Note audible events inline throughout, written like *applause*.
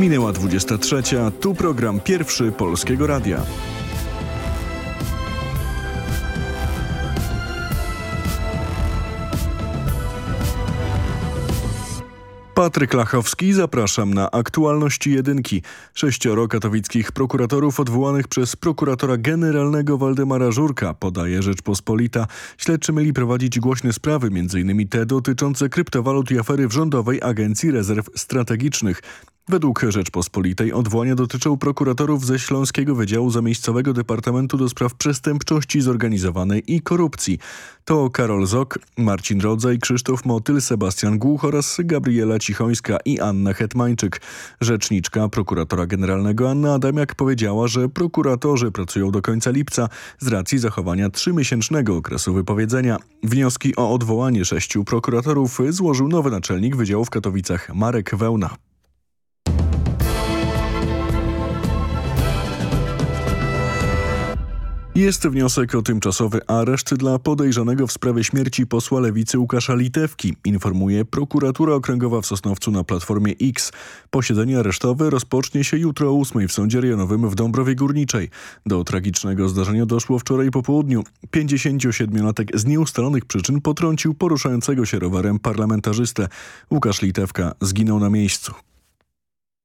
Minęła 23. Tu program pierwszy Polskiego Radia. Patryk Lachowski, zapraszam na aktualności jedynki. Sześcioro katowickich prokuratorów odwołanych przez prokuratora generalnego Waldemara Żurka, podaje Rzeczpospolita. Śledczy mieli prowadzić głośne sprawy, m.in. te dotyczące kryptowalut i afery w Rządowej Agencji Rezerw Strategicznych. Według Rzeczpospolitej odwołania dotyczą prokuratorów ze Śląskiego Wydziału Zamiejscowego Departamentu do Spraw Przestępczości Zorganizowanej i Korupcji. To Karol Zok, Marcin Rodzaj, Krzysztof Motyl, Sebastian Głuch oraz Gabriela Cichońska i Anna Hetmańczyk. Rzeczniczka prokuratora generalnego Anna Adamiak powiedziała, że prokuratorzy pracują do końca lipca z racji zachowania trzymiesięcznego okresu wypowiedzenia. Wnioski o odwołanie sześciu prokuratorów złożył nowy naczelnik Wydziału w Katowicach Marek Wełna. Jest wniosek o tymczasowy areszt dla podejrzanego w sprawie śmierci posła lewicy Łukasza Litewki, informuje prokuratura okręgowa w Sosnowcu na Platformie X. Posiedzenie aresztowe rozpocznie się jutro o 8 w sądzie rejonowym w Dąbrowie Górniczej. Do tragicznego zdarzenia doszło wczoraj po południu. 57-latek z nieustalonych przyczyn potrącił poruszającego się rowerem parlamentarzystę. Łukasz Litewka zginął na miejscu.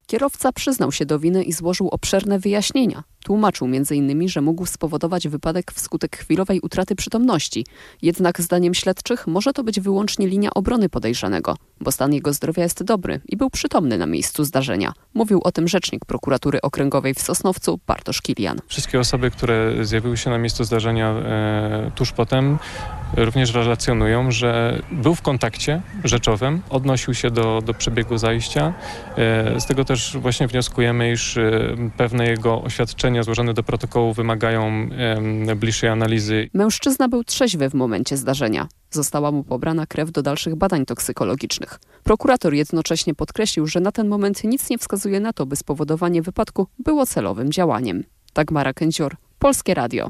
Kierowca przyznał się do winy i złożył obszerne wyjaśnienia. Tłumaczył m.in., że mógł spowodować wypadek wskutek chwilowej utraty przytomności. Jednak zdaniem śledczych może to być wyłącznie linia obrony podejrzanego, bo stan jego zdrowia jest dobry i był przytomny na miejscu zdarzenia. Mówił o tym rzecznik prokuratury okręgowej w Sosnowcu Bartosz Kilian. Wszystkie osoby, które zjawiły się na miejscu zdarzenia e, tuż potem również relacjonują, że był w kontakcie rzeczowym, odnosił się do, do przebiegu zajścia. E, z tego też właśnie wnioskujemy, iż e, pewne jego oświadczenia złożone do protokołu wymagają bliższej analizy. Mężczyzna był trzeźwy w momencie zdarzenia. Została mu pobrana krew do dalszych badań toksykologicznych. Prokurator jednocześnie podkreślił, że na ten moment nic nie wskazuje na to, by spowodowanie wypadku było celowym działaniem. Dagmara Kędzior, Polskie Radio.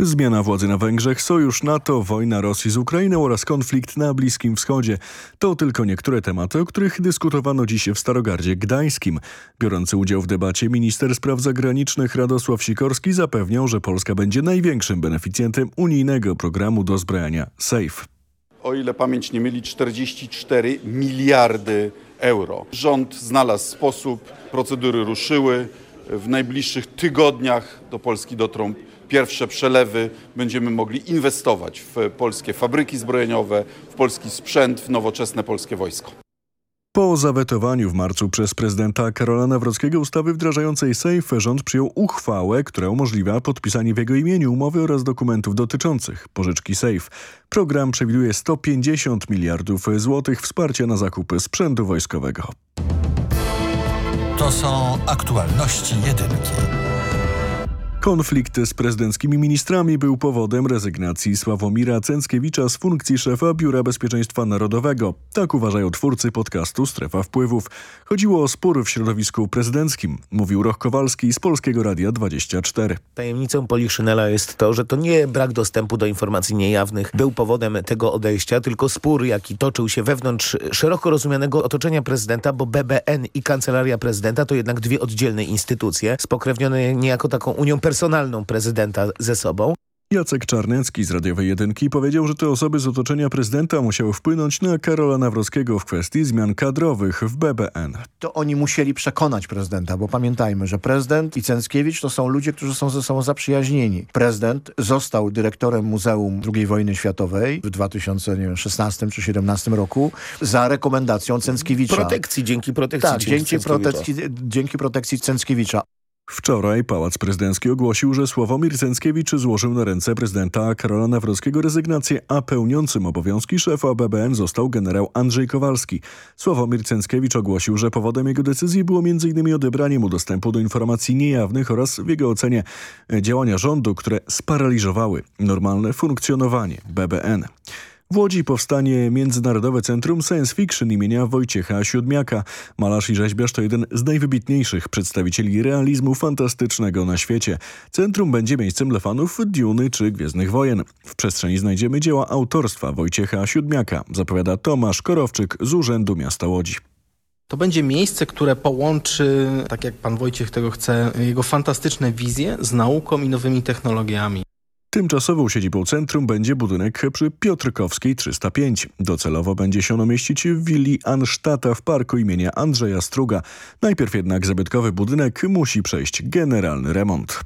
Zmiana władzy na Węgrzech, sojusz NATO, wojna Rosji z Ukrainą oraz konflikt na Bliskim Wschodzie. To tylko niektóre tematy, o których dyskutowano dziś w Starogardzie Gdańskim. Biorący udział w debacie minister spraw zagranicznych Radosław Sikorski zapewniał, że Polska będzie największym beneficjentem unijnego programu dozbrajania SAFE. O ile pamięć nie myli, 44 miliardy euro. Rząd znalazł sposób, procedury ruszyły. W najbliższych tygodniach do Polski dotrą pierwsze przelewy będziemy mogli inwestować w polskie fabryki zbrojeniowe, w polski sprzęt, w nowoczesne polskie wojsko. Po zawetowaniu w marcu przez prezydenta Karola Nawrockiego ustawy wdrażającej SAFE rząd przyjął uchwałę, która umożliwia podpisanie w jego imieniu umowy oraz dokumentów dotyczących pożyczki SAFE. Program przewiduje 150 miliardów złotych wsparcia na zakupy sprzętu wojskowego. To są aktualności jedynki. Konflikt z prezydenckimi ministrami był powodem rezygnacji Sławomira Cęckiewicza z funkcji szefa Biura Bezpieczeństwa Narodowego. Tak uważają twórcy podcastu Strefa Wpływów. Chodziło o spór w środowisku prezydenckim, mówił Roch Kowalski z Polskiego Radia 24. Tajemnicą Poliszynela jest to, że to nie brak dostępu do informacji niejawnych był powodem tego odejścia, tylko spór, jaki toczył się wewnątrz szeroko rozumianego otoczenia prezydenta, bo BBN i Kancelaria Prezydenta to jednak dwie oddzielne instytucje, spokrewnione niejako taką unią personalną personalną prezydenta ze sobą. Jacek Czarnecki z Radiowej Jedynki powiedział, że te osoby z otoczenia prezydenta musiały wpłynąć na Karola Nawrockiego w kwestii zmian kadrowych w BBN. To oni musieli przekonać prezydenta, bo pamiętajmy, że prezydent i Cęckiewicz to są ludzie, którzy są ze sobą zaprzyjaźnieni. Prezydent został dyrektorem Muzeum II Wojny Światowej w 2016 czy 2017 roku za rekomendacją Cęckiewicza. Protekcji, dzięki protekcji Tak, dzięki protekcji, dzięki protekcji Cęckiewicza. Wczoraj Pałac Prezydencki ogłosił, że Sławomir Cęckiewicz złożył na ręce prezydenta Karola Nawrockiego rezygnację, a pełniącym obowiązki szefa BBN został generał Andrzej Kowalski. Sławomir Cęckiewicz ogłosił, że powodem jego decyzji było m.in. odebranie mu dostępu do informacji niejawnych oraz w jego ocenie działania rządu, które sparaliżowały normalne funkcjonowanie BBN. W Łodzi powstanie Międzynarodowe Centrum Science Fiction imienia Wojciecha Siódmiaka. Malarz i rzeźbiarz to jeden z najwybitniejszych przedstawicieli realizmu fantastycznego na świecie. Centrum będzie miejscem dla fanów Duny czy Gwiezdnych Wojen. W przestrzeni znajdziemy dzieła autorstwa Wojciecha Siódmiaka, zapowiada Tomasz Korowczyk z Urzędu Miasta Łodzi. To będzie miejsce, które połączy, tak jak pan Wojciech tego chce, jego fantastyczne wizje z nauką i nowymi technologiami. Tymczasową siedzibą centrum będzie budynek przy Piotrkowskiej 305. Docelowo będzie się ono mieścić w willi Anstata w parku imienia Andrzeja Struga. Najpierw jednak zabytkowy budynek musi przejść generalny remont.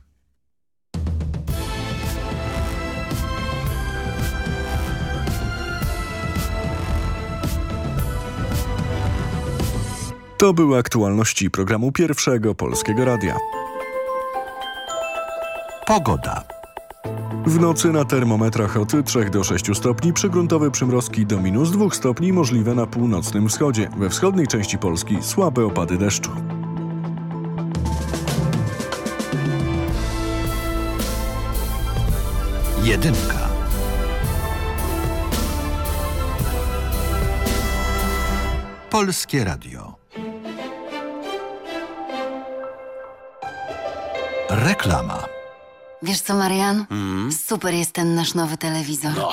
To były aktualności programu Pierwszego Polskiego Radia. Pogoda. W nocy na termometrach od 3 do 6 stopni, przygruntowe przymrozki do minus 2 stopni możliwe na północnym wschodzie. We wschodniej części Polski słabe opady deszczu. Jedynka. Polskie Radio. Reklama. Wiesz co, Marian? Super jest ten nasz nowy telewizor. No,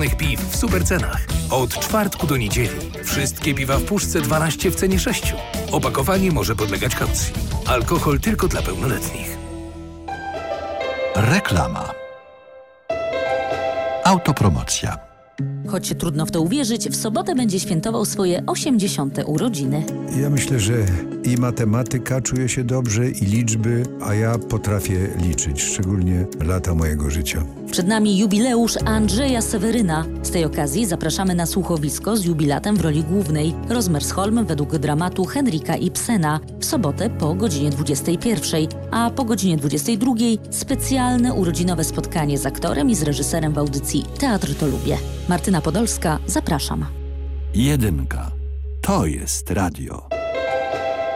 piw w supercenach. Od czwartku do niedzieli wszystkie piwa w puszce 12 w cenie 6. Opakowanie może podlegać kaucji. Alkohol tylko dla pełnoletnich. Reklama. Autopromocja. Choć trudno w to uwierzyć, w sobotę będzie świętował swoje 80. urodziny. Ja myślę, że i matematyka czuje się dobrze, i liczby, a ja potrafię liczyć, szczególnie lata mojego życia. Przed nami jubileusz Andrzeja Seweryna. Z tej okazji zapraszamy na słuchowisko z jubilatem w roli głównej Rozmersholm według dramatu Henryka Ibsena w sobotę po godzinie 21, a po godzinie 22 specjalne urodzinowe spotkanie z aktorem i z reżyserem w audycji Teatr to lubię. Martyna Podolska, zapraszam. Jedynka. To jest radio.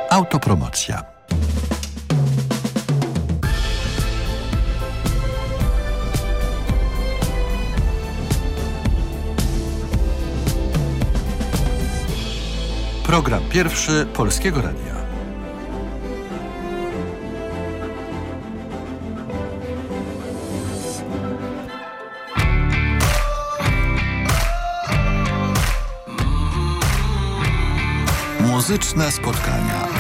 Autopromocja. Program pierwszy Polskiego Radia. Muzyczne spotkania.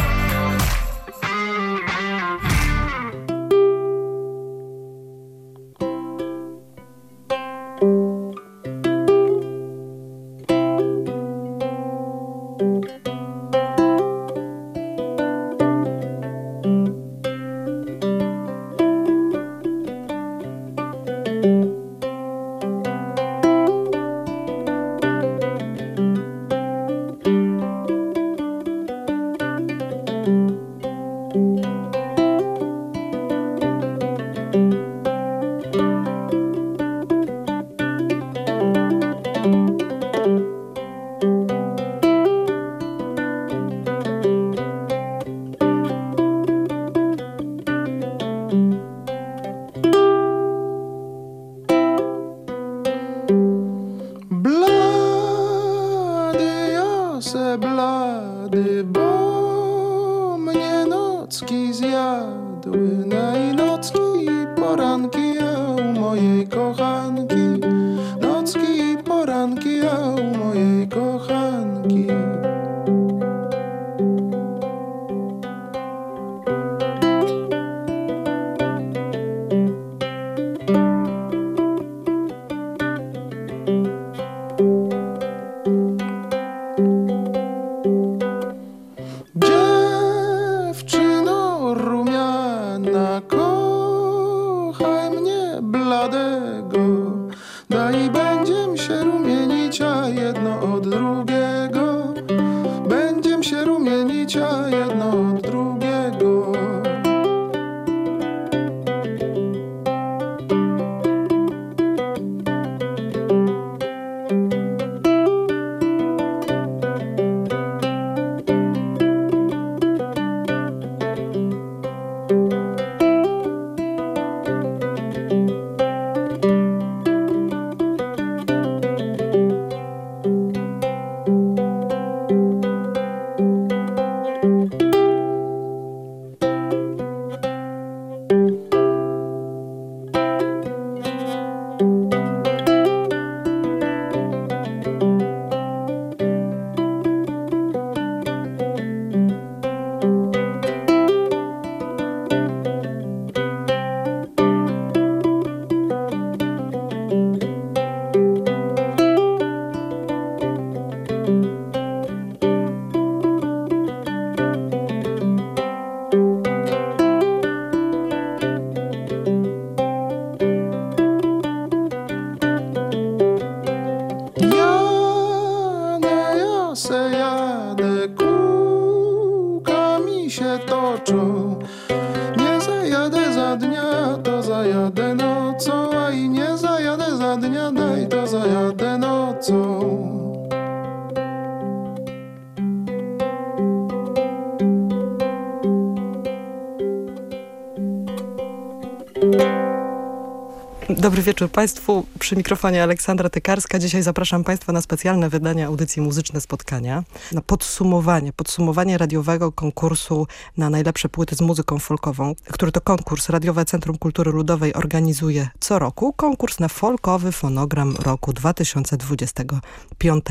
Dobry wieczór Państwu. Przy mikrofonie Aleksandra Tykarska. Dzisiaj zapraszam Państwa na specjalne wydanie audycji Muzyczne Spotkania. Na podsumowanie, podsumowanie radiowego konkursu na najlepsze płyty z muzyką folkową, który to konkurs Radiowe Centrum Kultury Ludowej organizuje co roku. Konkurs na folkowy fonogram roku 2025.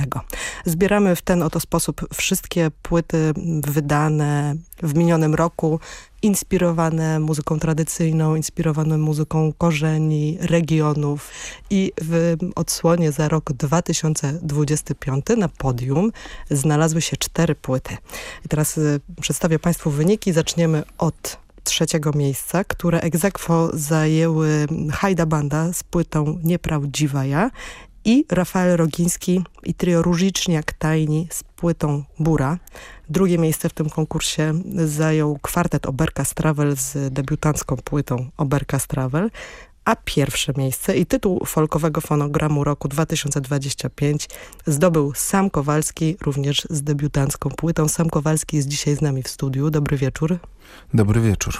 Zbieramy w ten oto sposób wszystkie płyty wydane w minionym roku inspirowane muzyką tradycyjną, inspirowane muzyką korzeni, regionów i w odsłonie za rok 2025 na podium znalazły się cztery płyty. I teraz y, przedstawię Państwu wyniki. Zaczniemy od trzeciego miejsca, które egzekwo zajęły Hajda Banda z płytą Nieprawdziwa Ja i Rafael Rogiński i trio Różiczniak Tajni z płytą Bura. Drugie miejsce w tym konkursie zajął kwartet Oberka Stravel z debiutancką płytą Oberka Stravel, a pierwsze miejsce i tytuł folkowego fonogramu roku 2025 zdobył Sam Kowalski, również z debiutancką płytą. Sam Kowalski jest dzisiaj z nami w studiu. Dobry wieczór. Dobry wieczór.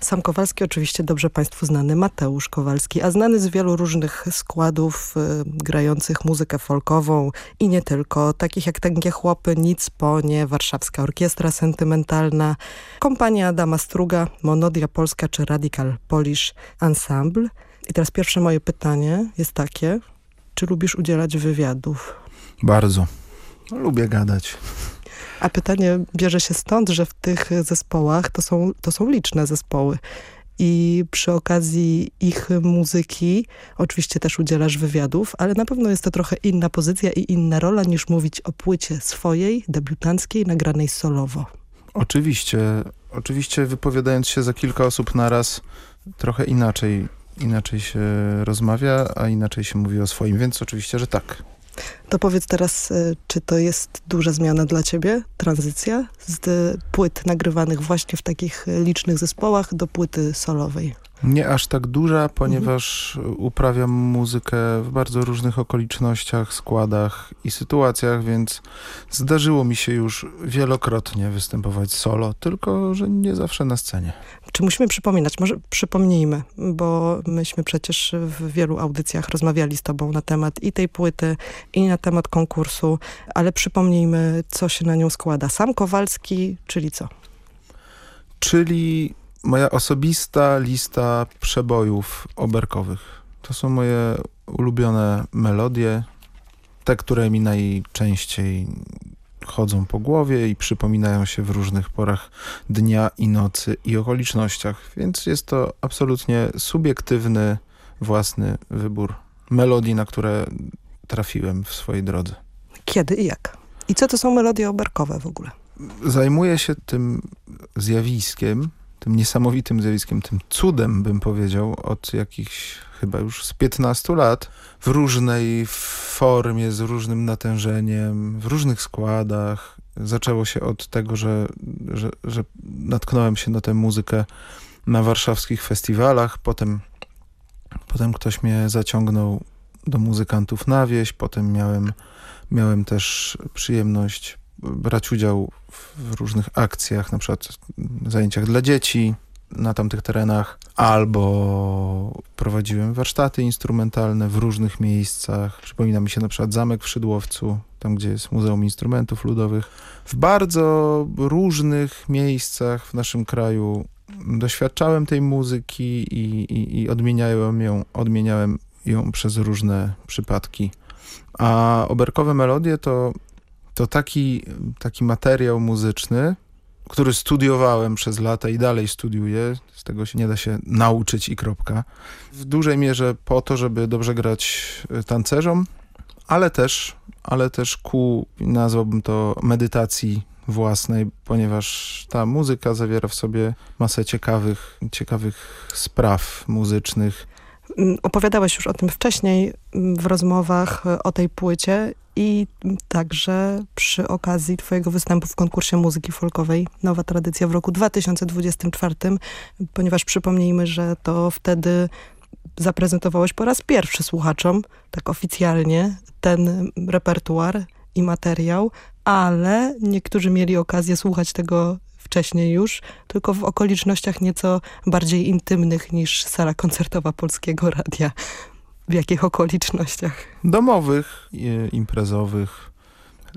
Sam Kowalski, oczywiście dobrze Państwu znany, Mateusz Kowalski, a znany z wielu różnych składów y, grających muzykę folkową i nie tylko, takich jak Tęgie Chłopy, Nic po nie, Warszawska Orkiestra Sentymentalna, Kompania Adama Struga, Monodia Polska czy Radical Polish Ensemble. I teraz pierwsze moje pytanie jest takie, czy lubisz udzielać wywiadów? Bardzo. Lubię gadać. A pytanie bierze się stąd, że w tych zespołach to są, to są liczne zespoły. I przy okazji ich muzyki oczywiście też udzielasz wywiadów, ale na pewno jest to trochę inna pozycja i inna rola niż mówić o płycie swojej, debiutanckiej, nagranej solowo. Oczywiście, oczywiście wypowiadając się za kilka osób naraz, trochę inaczej, inaczej się rozmawia, a inaczej się mówi o swoim, więc oczywiście, że tak. To powiedz teraz, y, czy to jest duża zmiana dla ciebie, tranzycja z płyt nagrywanych właśnie w takich licznych zespołach do płyty solowej? Nie aż tak duża, ponieważ mhm. uprawiam muzykę w bardzo różnych okolicznościach, składach i sytuacjach, więc zdarzyło mi się już wielokrotnie występować solo, tylko że nie zawsze na scenie. Czy musimy przypominać? Może przypomnijmy, bo myśmy przecież w wielu audycjach rozmawiali z tobą na temat i tej płyty, i na temat konkursu, ale przypomnijmy, co się na nią składa. Sam Kowalski, czyli co? Czyli moja osobista lista przebojów oberkowych. To są moje ulubione melodie, te, które mi najczęściej chodzą po głowie i przypominają się w różnych porach dnia i nocy i okolicznościach, więc jest to absolutnie subiektywny, własny wybór melodii, na które trafiłem w swojej drodze. Kiedy i jak? I co to są melodie oberkowe w ogóle? Zajmuję się tym zjawiskiem tym niesamowitym zjawiskiem, tym cudem, bym powiedział, od jakichś chyba już z 15 lat, w różnej formie, z różnym natężeniem, w różnych składach. Zaczęło się od tego, że, że, że natknąłem się na tę muzykę na warszawskich festiwalach, potem, potem ktoś mnie zaciągnął do muzykantów na wieś, potem miałem, miałem też przyjemność brać udział w różnych akcjach, na przykład zajęciach dla dzieci na tamtych terenach, albo prowadziłem warsztaty instrumentalne w różnych miejscach. Przypomina mi się na przykład Zamek w Szydłowcu, tam gdzie jest Muzeum Instrumentów Ludowych. W bardzo różnych miejscach w naszym kraju doświadczałem tej muzyki i, i, i odmieniałem, ją, odmieniałem ją przez różne przypadki. A oberkowe melodie to to taki, taki materiał muzyczny, który studiowałem przez lata i dalej studiuję, z tego się nie da się nauczyć i kropka. W dużej mierze po to, żeby dobrze grać e, tancerzom, ale też, ale też ku, nazwałbym to medytacji własnej, ponieważ ta muzyka zawiera w sobie masę ciekawych, ciekawych spraw muzycznych. Opowiadałeś już o tym wcześniej w rozmowach e, o tej płycie i także przy okazji twojego występu w konkursie muzyki folkowej Nowa Tradycja w roku 2024, ponieważ przypomnijmy, że to wtedy zaprezentowałeś po raz pierwszy słuchaczom, tak oficjalnie, ten repertuar i materiał, ale niektórzy mieli okazję słuchać tego wcześniej już, tylko w okolicznościach nieco bardziej intymnych niż sala koncertowa Polskiego Radia. W jakich okolicznościach? Domowych, imprezowych.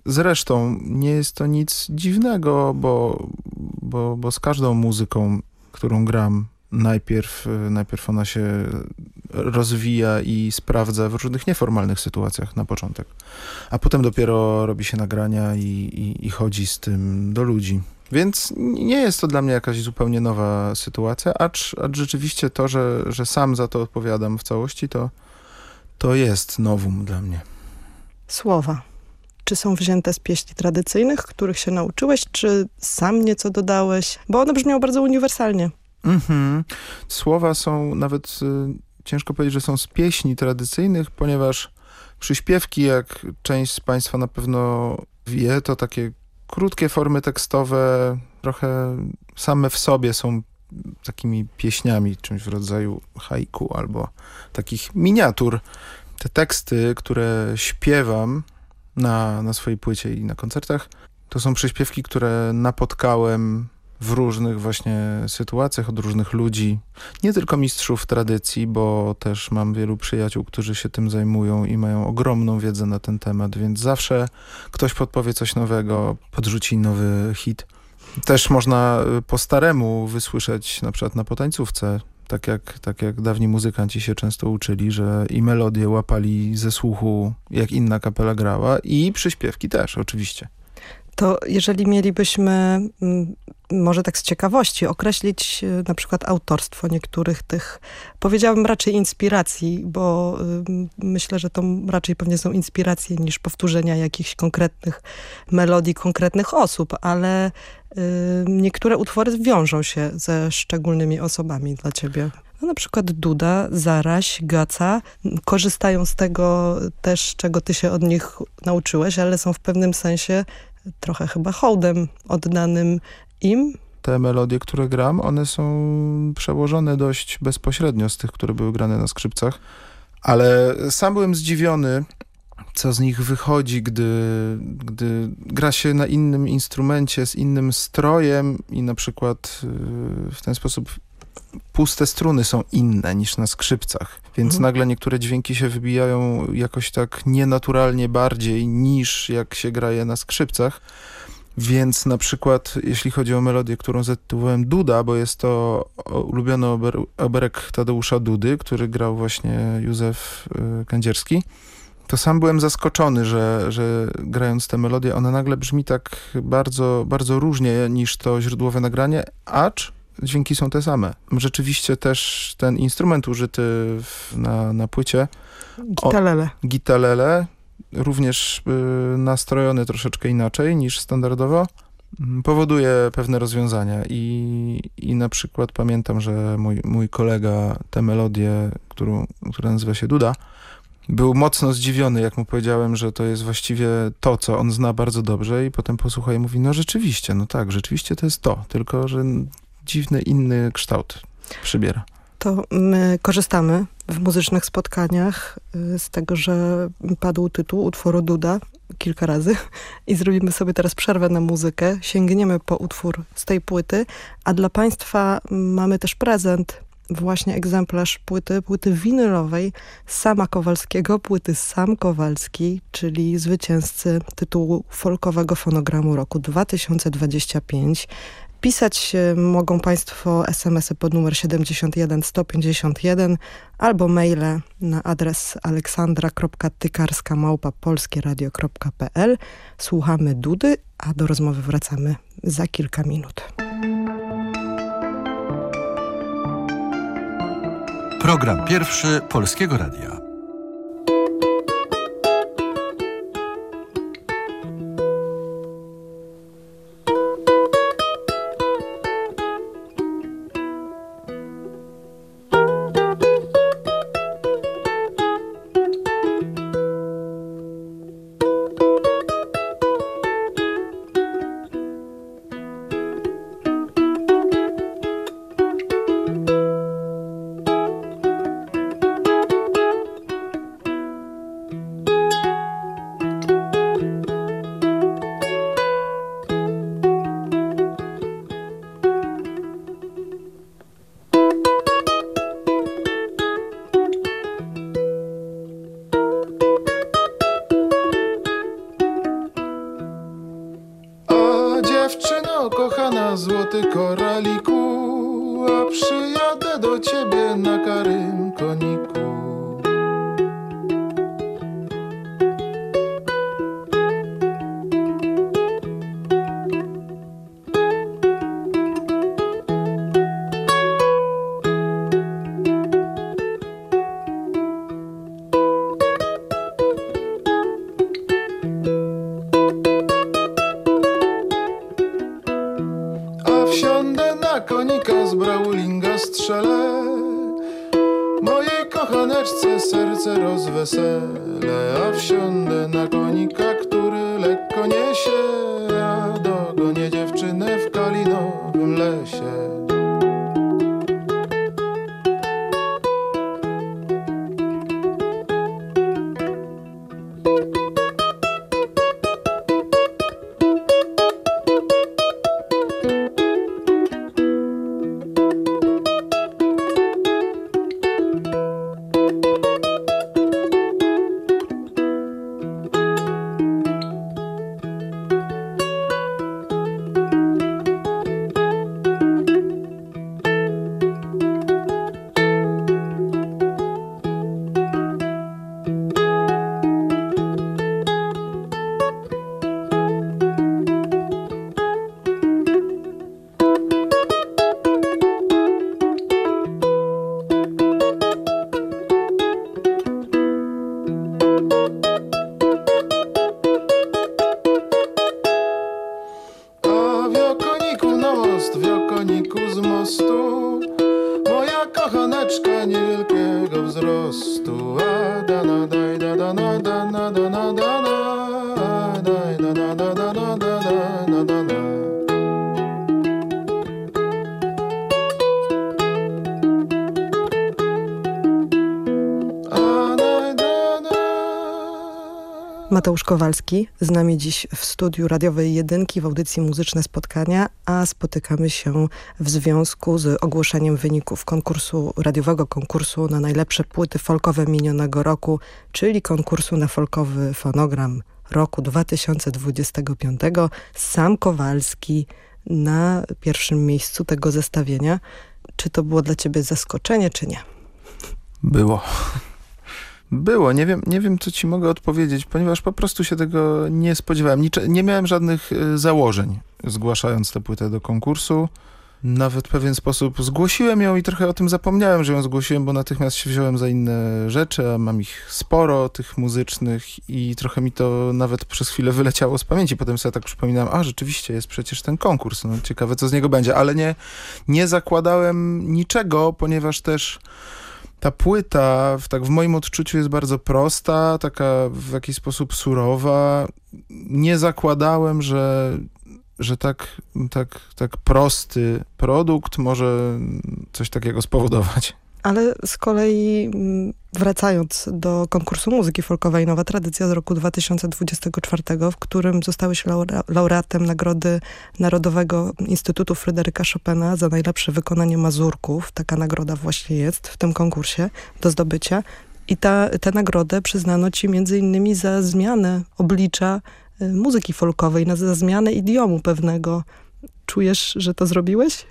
Zresztą nie jest to nic dziwnego, bo, bo, bo z każdą muzyką, którą gram, najpierw, najpierw ona się rozwija i sprawdza w różnych nieformalnych sytuacjach na początek. A potem dopiero robi się nagrania i, i, i chodzi z tym do ludzi. Więc nie jest to dla mnie jakaś zupełnie nowa sytuacja, acz, acz rzeczywiście to, że, że sam za to odpowiadam w całości, to, to jest nowum dla mnie. Słowa. Czy są wzięte z pieśni tradycyjnych, których się nauczyłeś, czy sam nieco dodałeś? Bo one brzmią bardzo uniwersalnie. Mhm. Słowa są nawet, y, ciężko powiedzieć, że są z pieśni tradycyjnych, ponieważ przyśpiewki, jak część z Państwa na pewno wie, to takie krótkie formy tekstowe, trochę same w sobie są takimi pieśniami, czymś w rodzaju haiku albo takich miniatur. Te teksty, które śpiewam na, na swojej płycie i na koncertach, to są przyśpiewki, które napotkałem w różnych właśnie sytuacjach od różnych ludzi. Nie tylko mistrzów tradycji, bo też mam wielu przyjaciół, którzy się tym zajmują i mają ogromną wiedzę na ten temat, więc zawsze ktoś podpowie coś nowego, podrzuci nowy hit. Też można y, po staremu wysłyszeć na przykład na potańcówce, tak jak, tak jak dawni muzykanci się często uczyli, że i melodię łapali ze słuchu, jak inna kapela grała i przyśpiewki też oczywiście. To jeżeli mielibyśmy, mm, może tak z ciekawości, określić y, na przykład autorstwo niektórych tych, powiedziałabym raczej inspiracji, bo y, myślę, że to raczej pewnie są inspiracje niż powtórzenia jakichś konkretnych melodii, konkretnych osób, ale y, niektóre utwory wiążą się ze szczególnymi osobami dla ciebie. No, na przykład Duda, Zaraś, Gaca korzystają z tego też, czego ty się od nich nauczyłeś, ale są w pewnym sensie trochę chyba hołdem oddanym im. te melodie, które gram, one są przełożone dość bezpośrednio z tych, które były grane na skrzypcach, ale sam byłem zdziwiony, co z nich wychodzi, gdy, gdy gra się na innym instrumencie, z innym strojem i na przykład yy, w ten sposób puste struny są inne niż na skrzypcach, więc Mhm. nagle niektóre dźwięki się wybijają jakoś tak nienaturalnie bardziej niż jak się gra je na skrzypcach. Więc na przykład, jeśli chodzi o melodię, którą zatytułowałem Duda, bo jest to ulubiony ober, oberek Tadeusza Dudy, który grał właśnie Józef y, Kędzierski, to sam byłem zaskoczony, że, że grając tę melodię, ona nagle brzmi tak bardzo, bardzo różnie niż to źródłowe nagranie, acz dźwięki są te same. Rzeczywiście też ten instrument użyty w, na, na płycie Gitalele. o, gitalele, również y, nastrojony troszeczkę inaczej niż standardowo, mm, powoduje pewne rozwiązania i, i na przykład pamiętam, że mój, mój kolega tę melodię, którą, która nazywa się Duda, był mocno zdziwiony, jak mu powiedziałem, że to jest właściwie to, co on zna bardzo dobrze i potem posłuchał i mówi, no rzeczywiście, no tak, rzeczywiście to jest to, tylko że dziwny, inny kształt przybiera. To my korzystamy w muzycznych spotkaniach y, z tego, że padł tytuł utworu Duda kilka razy *laughs* i zrobimy sobie teraz przerwę na muzykę. Sięgniemy po utwór z tej płyty, a dla Państwa mamy też prezent. Właśnie egzemplarz płyty, płyty winylowej Sama Kowalskiego, płyty Sam Kowalski, czyli zwycięzcy tytułu folkowego fonogramu roku 2025. Pisać mogą Państwo SMS-y pod numer 71 151 albo maile na adres aleksandra.tykarska małpa polskieradio.pl. Słuchamy Dudy, a do rozmowy wracamy za kilka minut. Program pierwszy Polskiego Radia. Mateusz Kowalski z nami dziś w studiu radiowej Jedynki w audycji Muzyczne Spotkania, a spotykamy się w związku z ogłoszeniem wyników konkursu, radiowego konkursu na najlepsze płyty folkowe minionego roku, czyli konkursu na folkowy fonogram roku 2025. Sam Kowalski na pierwszym miejscu tego zestawienia. Czy to było dla ciebie zaskoczenie, czy nie? Było. Było, nie wiem, nie wiem co ci mogę odpowiedzieć, ponieważ po prostu się tego nie spodziewałem. Nicze, nie miałem żadnych y, założeń zgłaszając tę płytę do konkursu. Nawet w pewien sposób zgłosiłem ją i trochę o tym zapomniałem, że ją zgłosiłem, bo natychmiast się wziąłem za inne rzeczy, a mam ich sporo, tych muzycznych i trochę mi to nawet przez chwilę wyleciało z pamięci. Potem sobie tak przypominałem, a rzeczywiście jest przecież ten konkurs, no ciekawe co z niego będzie, ale nie, nie zakładałem niczego, ponieważ też ta płyta, w, tak w moim odczuciu jest bardzo prosta, taka w jakiś sposób surowa. Nie zakładałem, że, że tak, tak, tak prosty produkt może coś takiego spowodować. Ale z kolei mm, wracając do konkursu muzyki folkowej Nowa Tradycja z roku 2024, w którym zostałeś laure laureatem Nagrody Narodowego Instytutu Fryderyka Chopina za najlepsze wykonanie mazurków. Taka nagroda właśnie jest w tym konkursie do zdobycia. I ta, tę nagrodę przyznano ci między innymi za zmianę oblicza y, muzyki folkowej, za zmianę idiomu pewnego. Czujesz, że to zrobiłeś?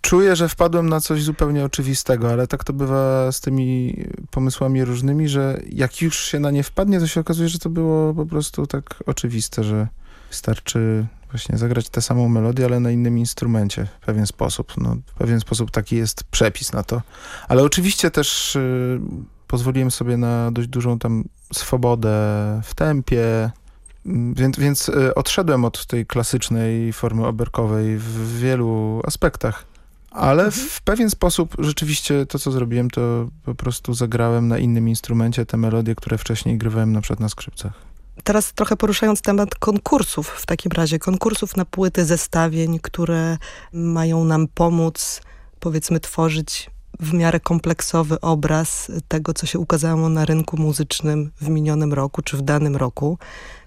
Czuję, że wpadłem na coś zupełnie oczywistego, ale tak to bywa z tymi pomysłami różnymi, że jak już się na nie wpadnie, to się okazuje, że to było po prostu tak oczywiste, że wystarczy właśnie zagrać tę samą melodię, ale na innym instrumencie w pewien sposób. No, w pewien sposób taki jest przepis na to. Ale oczywiście też y, pozwoliłem sobie na dość dużą tam swobodę w tempie, więc, więc y, odszedłem od tej klasycznej formy oberkowej w wielu aspektach. Ale w pewien sposób rzeczywiście to, co zrobiłem, to po prostu zagrałem na innym instrumencie te melodie, które wcześniej grywałem na przykład na skrzypcach. Teraz trochę poruszając temat konkursów w takim razie, konkursów na płyty zestawień, które mają nam pomóc, powiedzmy, tworzyć w miarę kompleksowy obraz tego, co się ukazało na rynku muzycznym w minionym roku, czy w danym roku.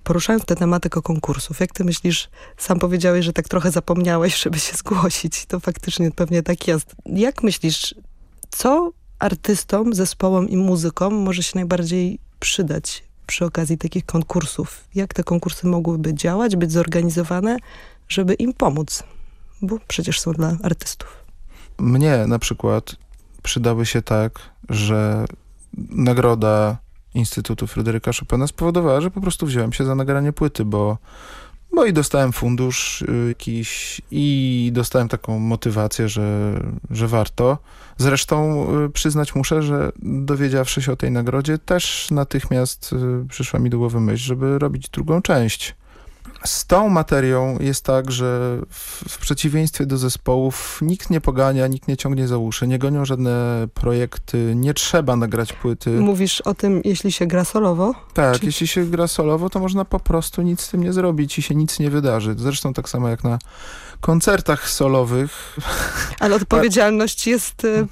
Poruszając tę tematykę konkursów, jak ty myślisz, sam powiedziałeś, że tak trochę zapomniałeś, żeby się zgłosić. To faktycznie pewnie tak jest. Jak myślisz, co artystom, zespołom i muzykom może się najbardziej przydać przy okazji takich konkursów? Jak te konkursy mogłyby działać, być zorganizowane, żeby im pomóc, bo przecież są dla artystów. Mnie na przykład przydały się tak, że nagroda Instytutu Fryderyka Chopina spowodowała, że po prostu wziąłem się za nagranie płyty, bo, bo i dostałem fundusz y, jakiś i dostałem taką motywację, że, że warto. Zresztą y, przyznać muszę, że dowiedziawszy się o tej nagrodzie, też natychmiast y, przyszła mi do głowy myśl, żeby robić drugą część. Z tą materią jest tak, że w, w, przeciwieństwie do zespołów nikt nie pogania, nikt nie ciągnie za uszy, nie gonią żadne projekty, nie trzeba nagrać płyty. Mówisz o tym, jeśli się gra solowo? Tak, Czy... jeśli się gra solowo, to można po prostu nic z tym nie zrobić i się nic nie wydarzy. Zresztą tak samo jak na koncertach solowych. Ale *laughs* odpowiedzialność jest, y,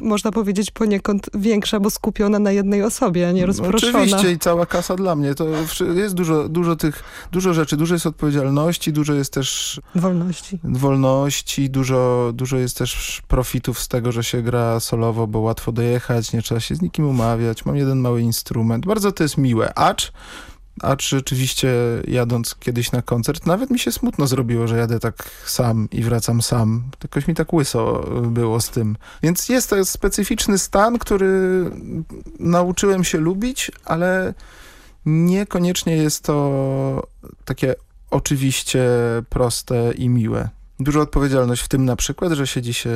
można powiedzieć, poniekąd większa, bo skupiona na jednej osobie, a nie rozproszona. Oczywiście i cała kasa dla mnie. To jest dużo, dużo tych, dużo rzeczy, dużo jest odpowiedzialności, dużo jest też... Wolności. Wolności, dużo, dużo jest też profitów z tego, że się gra solowo, bo łatwo dojechać, nie trzeba się z nikim umawiać. Mam jeden mały instrument. Bardzo to jest miłe. Acz acz rzeczywiście jadąc kiedyś na koncert, nawet mi się smutno zrobiło, że jadę tak sam i wracam sam. Jakoś mi tak łyso było z tym. Więc jest to specyficzny stan, który nauczyłem się lubić, ale niekoniecznie jest to takie oczywiście proste i miłe. Duża odpowiedzialność w tym na przykład, że siedzi się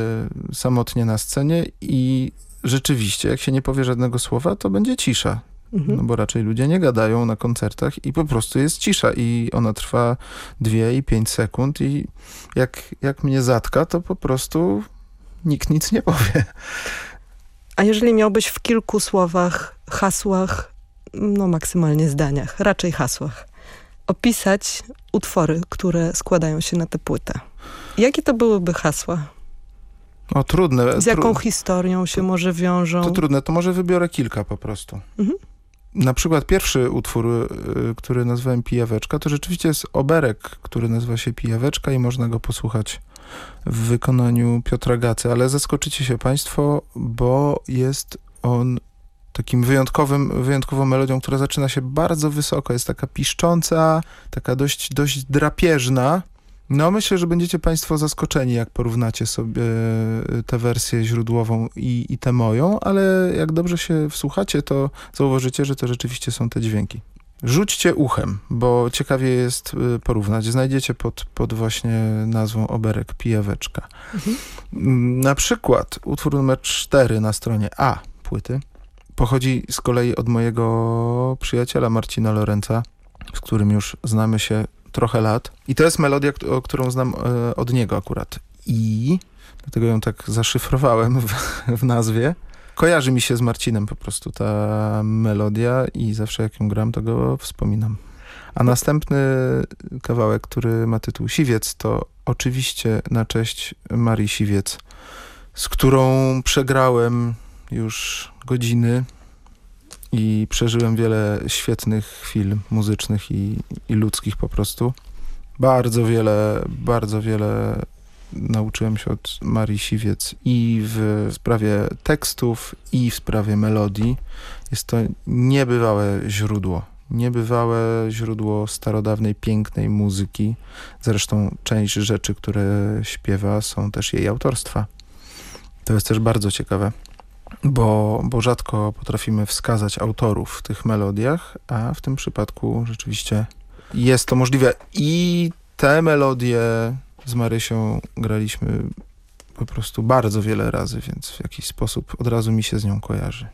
samotnie na scenie i rzeczywiście, jak się nie powie żadnego słowa, to będzie cisza. Mhm. No bo raczej ludzie nie gadają na koncertach i po prostu jest cisza i ona trwa dwie i pięć sekund i jak, jak mnie zatka, to po prostu nikt nic nie powie. A jeżeli miałbyś w kilku słowach, hasłach, no maksymalnie zdaniach, raczej hasłach, opisać utwory, które składają się na tę płytę, jakie to byłyby hasła? O, trudne. Z jaką historią się może wiążą? To trudne, to może wybiorę kilka po prostu. Mhm. Na przykład pierwszy utwór, y, który nazwałem Pijaweczka, to rzeczywiście jest oberek, który nazywa się Pijaweczka i można go posłuchać w wykonaniu Piotra Gacy, ale zaskoczycie się państwo, bo jest on takim wyjątkowym, wyjątkową melodią, która zaczyna się bardzo wysoko, jest taka piszcząca, taka dość, dość drapieżna, no myślę, że będziecie Państwo zaskoczeni, jak porównacie sobie e, tę wersję źródłową i, i tę moją, ale jak dobrze się wsłuchacie, to zauważycie, że to rzeczywiście są te dźwięki. Rzućcie uchem, bo ciekawie jest e, porównać. Znajdziecie pod, pod właśnie nazwą Oberek Pijaweczka. Mhm. Mm, na przykład utwór numer 4 na stronie A płyty pochodzi z kolei od mojego przyjaciela Marcina Lorenza, z którym już znamy się trochę lat. I to jest melodia, którą znam e, od niego akurat. I dlatego ją tak zaszyfrowałem w, *laughs* w nazwie. Kojarzy mi się z Marcinem po prostu ta melodia i zawsze jak ją gram, to go wspominam. A następny kawałek, który ma tytuł Siwiec, to oczywiście na cześć Marii Siwiec, z którą przegrałem już godziny i przeżyłem wiele świetnych chwil muzycznych i, i ludzkich po prostu. Bardzo wiele, bardzo wiele nauczyłem się od Marii Siwiec i w sprawie tekstów, i w sprawie melodii. Jest to niebywałe źródło. Niebywałe źródło starodawnej, pięknej muzyki. Zresztą część rzeczy, które śpiewa, są też jej autorstwa. To jest też bardzo ciekawe bo, bo rzadko potrafimy wskazać autorów w tych melodiach, a w tym przypadku rzeczywiście jest to możliwe. I te melodie z Marysią graliśmy po prostu bardzo wiele razy, więc w jakiś sposób od razu mi się z nią kojarzy.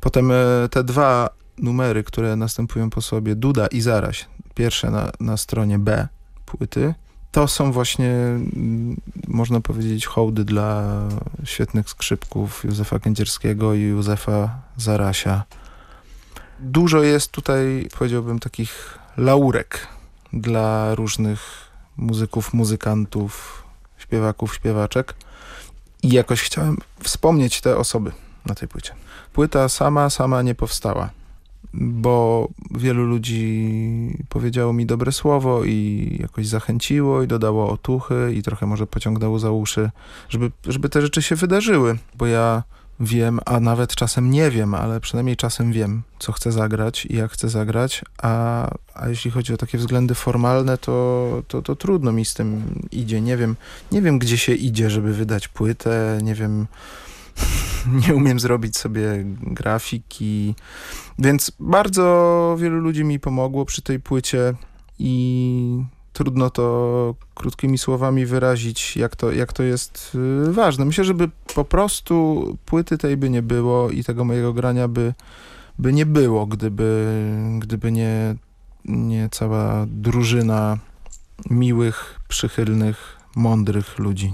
Potem e, te dwa numery, które następują po sobie, Duda i Zaraś, pierwsze na, na stronie B płyty, to są właśnie, mm, można powiedzieć, hołdy dla świetnych skrzypków Józefa Kędzierskiego i Józefa Zarasia. Dużo jest tutaj, powiedziałbym, takich laurek dla różnych muzyków, muzykantów, śpiewaków, śpiewaczek. I jakoś chciałem wspomnieć te osoby na tej płycie. Płyta sama, sama nie powstała bo wielu ludzi powiedziało mi dobre słowo i jakoś zachęciło i dodało otuchy i trochę może pociągnęło za uszy, żeby, żeby te rzeczy się wydarzyły, bo ja wiem, a nawet czasem nie wiem, ale przynajmniej czasem wiem, co chcę zagrać i jak chcę zagrać, a, a jeśli chodzi o takie względy formalne, to, to, to trudno mi z tym idzie. Nie wiem, nie wiem, gdzie się idzie, żeby wydać płytę, nie wiem, *laughs* nie umiem zrobić sobie grafiki, więc bardzo wielu ludzi mi pomogło przy tej płycie i trudno to krótkimi słowami wyrazić, jak to, jak to jest y, ważne. Myślę, żeby po prostu płyty tej by nie było i tego mojego grania by, by nie było, gdyby, gdyby nie, nie cała drużyna miłych, przychylnych, mądrych ludzi.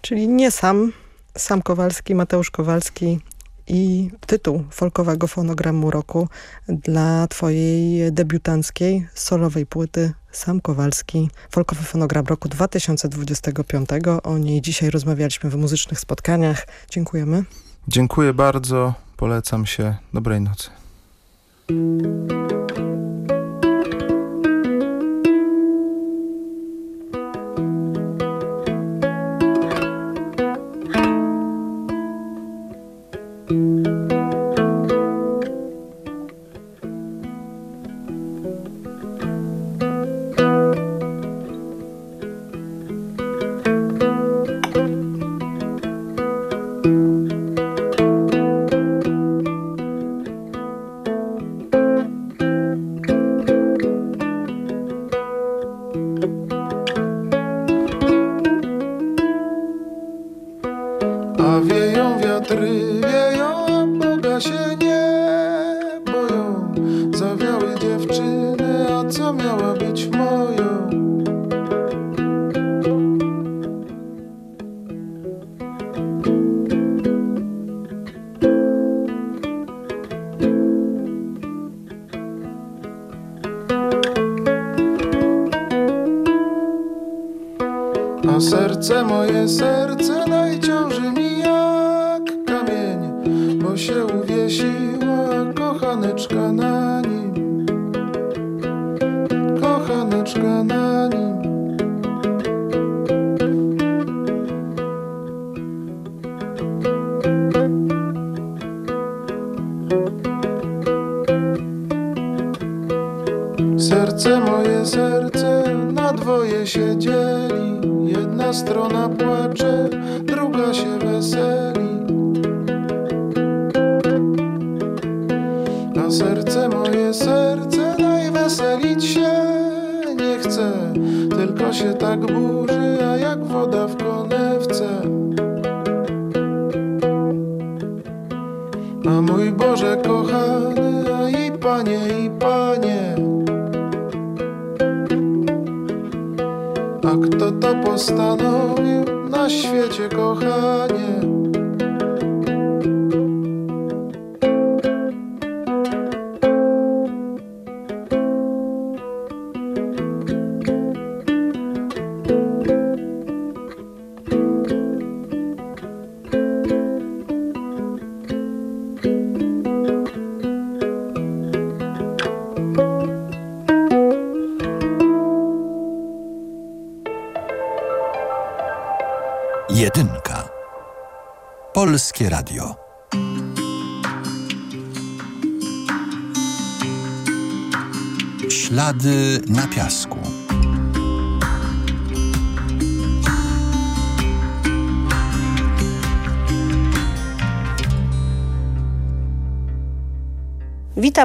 Czyli nie sam, sam Kowalski, Mateusz Kowalski i tytuł folkowego fonogramu roku dla twojej debiutanckiej solowej płyty Sam Kowalski, folkowy fonogram roku 2025. O niej dzisiaj rozmawialiśmy w muzycznych spotkaniach. Dziękujemy. Dziękuję bardzo, polecam się. Dobrej nocy.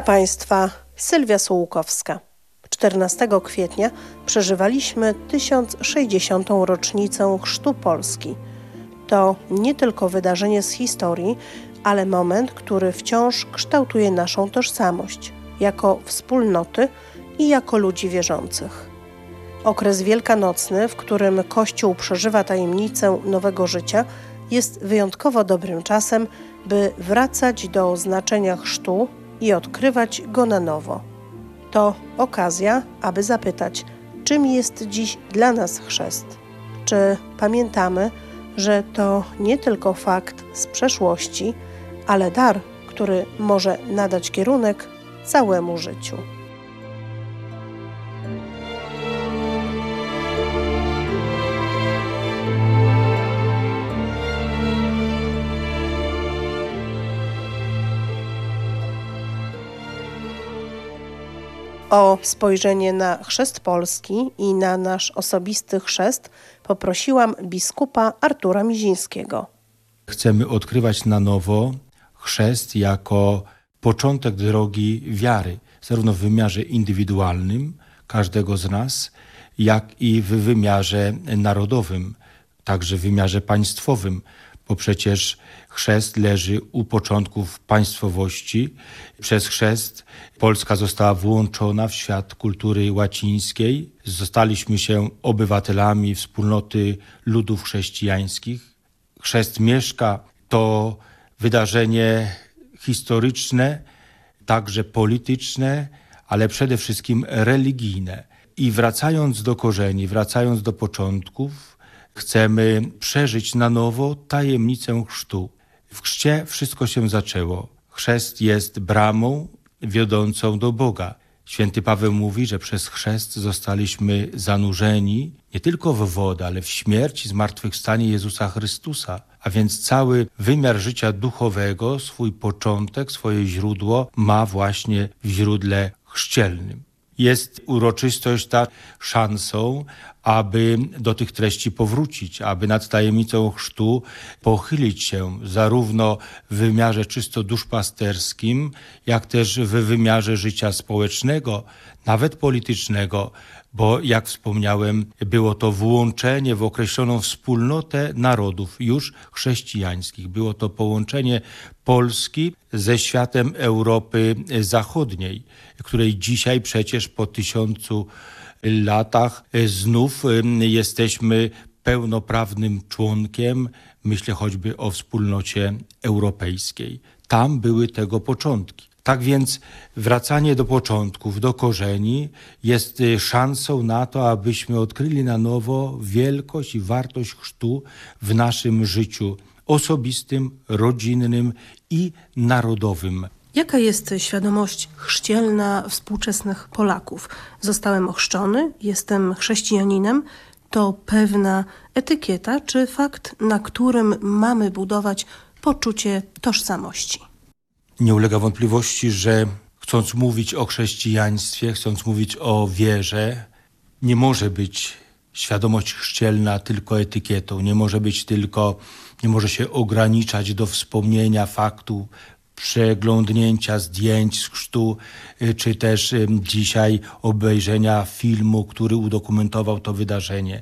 Państwa, Sylwia Sułkowska. 14 kwietnia przeżywaliśmy 1060. rocznicę Chrztu Polski. To nie tylko wydarzenie z historii, ale moment, który wciąż kształtuje naszą tożsamość jako wspólnoty i jako ludzi wierzących. Okres wielkanocny, w którym Kościół przeżywa tajemnicę nowego życia, jest wyjątkowo dobrym czasem, by wracać do znaczenia chrztu i odkrywać go na nowo to okazja, aby zapytać, czym jest dziś dla nas chrzest? Czy pamiętamy, że to nie tylko fakt z przeszłości, ale dar, który może nadać kierunek całemu życiu? O spojrzenie na chrzest polski i na nasz osobisty chrzest poprosiłam biskupa Artura Mizińskiego. Chcemy odkrywać na nowo chrzest jako początek drogi wiary, zarówno w wymiarze indywidualnym każdego z nas, jak i w wymiarze narodowym, także w wymiarze państwowym, bo przecież chrzest leży u początków państwowości. Przez chrzest Polska została włączona w świat kultury łacińskiej. Zostaliśmy się obywatelami wspólnoty ludów chrześcijańskich. Chrzest mieszka to wydarzenie historyczne, także polityczne, ale przede wszystkim religijne. I wracając do korzeni, wracając do początków, chcemy przeżyć na nowo tajemnicę chrztu. W chrzcie wszystko się zaczęło. Chrzest jest bramą wiodącą do Boga. Święty Paweł mówi, że przez chrzest zostaliśmy zanurzeni nie tylko w wodę, ale w śmierć i zmartwychwstanie Jezusa Chrystusa. A więc cały wymiar życia duchowego, swój początek, swoje źródło ma właśnie w źródle chrzcielnym. Jest uroczystość ta szansą, aby do tych treści powrócić, aby nad tajemnicą chrztu pochylić się zarówno w wymiarze czysto duszpasterskim, jak też w wymiarze życia społecznego, nawet politycznego, bo jak wspomniałem, było to włączenie w określoną wspólnotę narodów już chrześcijańskich. Było to połączenie Polski ze światem Europy Zachodniej, której dzisiaj przecież po tysiącu latach znów jesteśmy pełnoprawnym członkiem, myślę choćby o wspólnocie europejskiej. Tam były tego początki. Tak więc wracanie do początków, do korzeni jest y, szansą na to, abyśmy odkryli na nowo wielkość i wartość chrztu w naszym życiu osobistym, rodzinnym i narodowym. Jaka jest świadomość chrzcielna współczesnych Polaków? Zostałem ochrzczony, jestem chrześcijaninem. To pewna etykieta czy fakt, na którym mamy budować poczucie tożsamości? Nie ulega wątpliwości, że chcąc mówić o chrześcijaństwie, chcąc mówić o wierze, nie może być świadomość chrzcielna tylko etykietą, nie może być tylko, nie może się ograniczać do wspomnienia faktu, przeglądnięcia zdjęć z chrztu, y, czy też y, dzisiaj obejrzenia filmu, który udokumentował to wydarzenie.